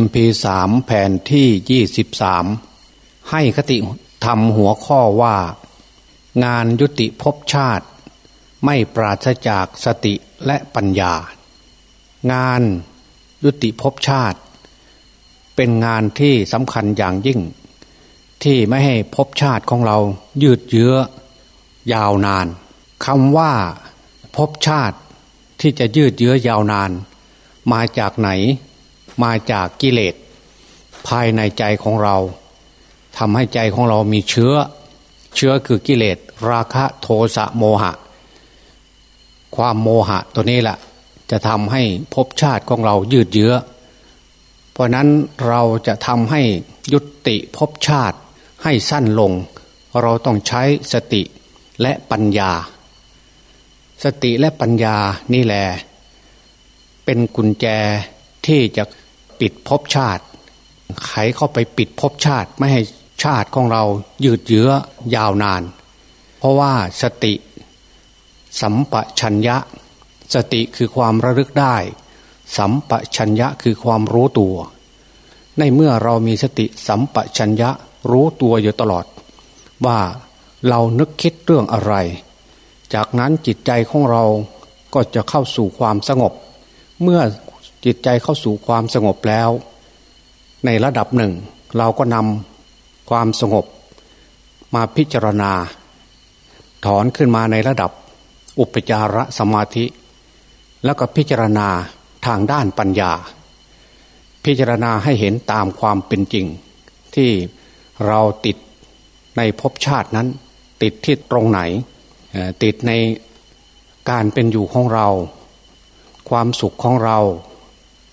MP3 แผ่นที่ 23 ให้คติทำหัวข้อว่า งานยุติภพชาติ ไม่ปราศจากสติและปัญญา งานยุติภพชาติ เป็นงานที่สำคัญอย่างยิ่ง ที่ไม่ให้ภพชาติของเรายืดเยื้อยาวนานคำว่าภพชาติที่จะยืดเยื้อยาวนาน มาจากไหน มาจากกิเลสภายในใจของเราทำให้ใจของเรามีเชื้อ เชื้อคือกิเลสราคะโทสะโมหะ ความโมหะตัวนี้แหละจะทำให้ภพชาติของเรายืดเยื้อ เพราะนั้นเราจะทำให้ยุติภพชาติให้สั้นลง เราต้องใช้สติและปัญญา สติและปัญญานี่แหละเป็นกุญแจที่จะ ปิดภพชาติ ไขเข้าไปปิดภพชาติไม่ให้ชาติของเรายืดเยื้อยาวนาน เพราะว่าสติสัมปชัญญะ สติคือความระลึกได้ สัมปชัญญะคือความรู้ตัว ในเมื่อเรามีสติสัมปชัญญะรู้ตัวอยู่ตลอด ว่าเรานึกคิดเรื่องอะไร จากนั้นจิตใจของเราก็จะเข้าสู่ความสงบ เมื่อ จิตใจเข้าสู่ความสงบแล้ว ในระดับหนึ่ง เราก็นำความสงบ มาพิจารณา ถอนขึ้นมาในระดับ อุปจารสมาธิ แล้วก็พิจารณาทางด้านปัญญา พิจารณาให้เห็นตามความเป็นจริง ที่เราติดในภพชาตินั้น ติดที่ตรงไหน ติดในการเป็นอยู่ของเรา ความสุขของเรา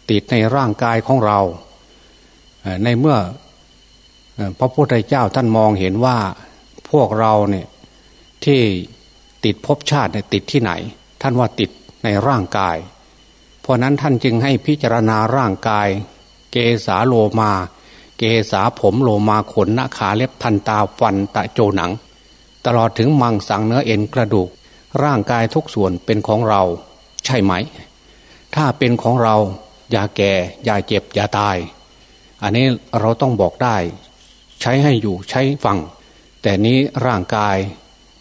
ติดในร่างกายของเรา ในเมื่อพระพุทธเจ้าท่านมองเห็นว่าพวกเราเนี่ยที่ติดภพชาติเนี่ยติดที่ไหน ท่านว่าติดในร่างกาย เพราะนั้นท่านจึงให้พิจารณาร่างกาย เกสาโลมา เกสาผมโลมาขนนาขาเล็บทันตาฟันตะโจหนัง ตลอดถึงมังสังเนื้อเอ็นกระดูก ร่างกายทุกส่วนเป็นของเรา ใช่ไหม ถ้าเป็นของเรา อย่าแก่ อย่าเจ็บ อย่าตาย อันนี้เราต้องบอกได้ ใช้ให้อยู่ใช้ฟัง แต่นี้ร่างกาย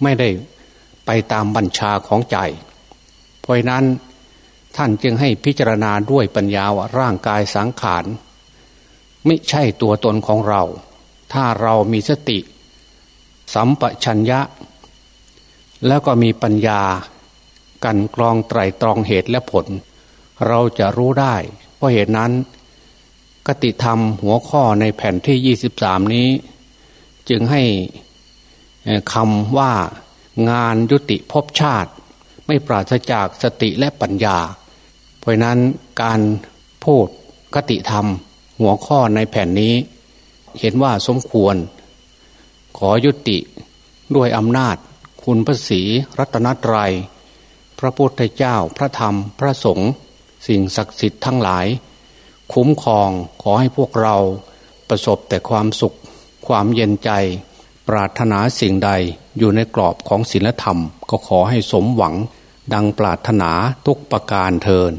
ไม่ได้ไปตามบัญชาของใจ เพราะนั้นท่านจึงให้พิจารณาด้วยปัญญาว่าร่างกายสังขาร ไม่ใช่ตัวตนของเรา ถ้าเรามีสติ สัมปชัญญะ แล้วก็มีปัญญา กันกรองไตรตรองเหตุและผล เราจะรู้ได้ เพราะเหตุนั้นกติธรรมหัวข้อในแผ่นที่ยี่สิบสามนี้ จึงให้คำว่างานยุติภพชาติ ไม่ปราศจากสติและปัญญา เพราะนั้นการพูดกติธรรมหัวข้อในแผ่นนี้ เห็นว่าสมควร ขอยุติด้วยอำนาจคุณพระศรีรัตนตรยัย พระพุทธเจ้าพระธรรมพระสงฆ์ สิ่งศักดิ์สิทธิ์ทั้งหลาย คุ้มครองขอให้พวกเราประสบแต่ความสุข ความเย็นใจ ปรารถนาสิ่งใดอยู่ในกรอบของศีลธรรม ก็ขอให้สมหวัง ดังปรารถนาทุกประการเทิน